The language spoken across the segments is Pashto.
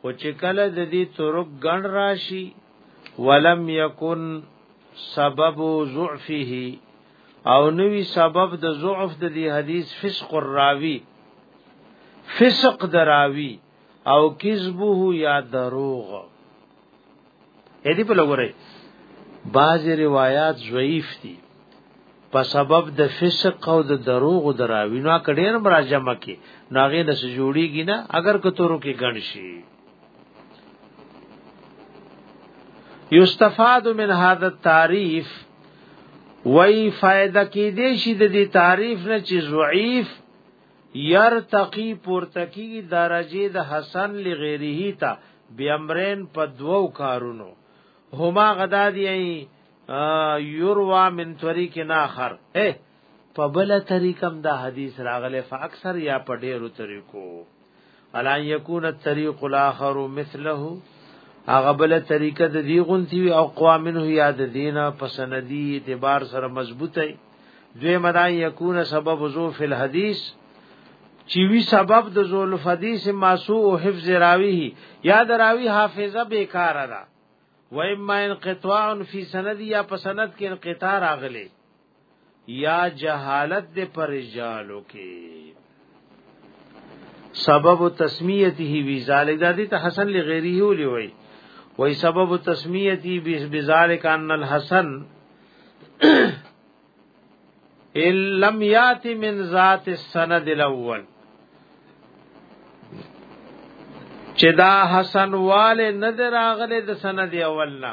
خو چې کله د دې ترک ګڼ راشي ولم یکن سبب ضعفه او نوی سبب د ضعف د دې حدیث فسق الراوی فسق دراوی او کذبه یا دروغ اې دې په لګورې بعض روایت ضعیف دي په سبب د فسق او د دروغ دراوی نو کډیر مراجمه مکی ناغه نس جوړیږي نه اگر کتورو کې ګڼ شي یستفاد من هذا التعریف وای فائدہ کې دې شي د دې تعریف نه چې ضعیف يرتقي پورته کیږي درجه د حسن لغیره تا بیامرین په دوو کارونو هما غدا دی یوروا من طریق ناخر اے په بل طریقم دا حدیث راغله فاکثر یا په ډیرو طریقو الا یکون الطريق الاخر مثله هغه بل طریقه د دی غونتی وی او قوامنه یاد دینه پسندی اعتبار سره مضبوطه دوی مدا یکون سبب زو فی الحدیث چی وی سبب د زول حدیث ماسو او حفظ راوی یاد راوی حافظه بیکاره ده و اما انقطاع فی سند یا پسند کې انقطاع راغلی یا جهالت د پرجالو کې سبب تسمیته وی ذالک د دې ته حسن لغیره ولي وای وای سبب تسمیته بذالک ان الحسن ان لم یاتی من ذات السند الاول چې دا حسن والے نه دراغله د سند اولنا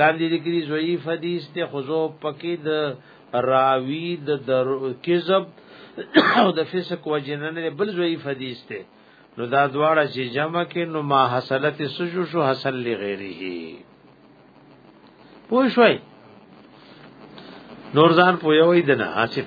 لاندې ذکرې ضعیف حدیث ته خزو پکې د راوی د در کذب او د فسق وجنن بل ضعیف حدیث ته نو دا دواړه چې جمع کې نو ما حاصلت سجو شو حاصل لغیره پوه شوي نور ځان پویوي دنه حاصل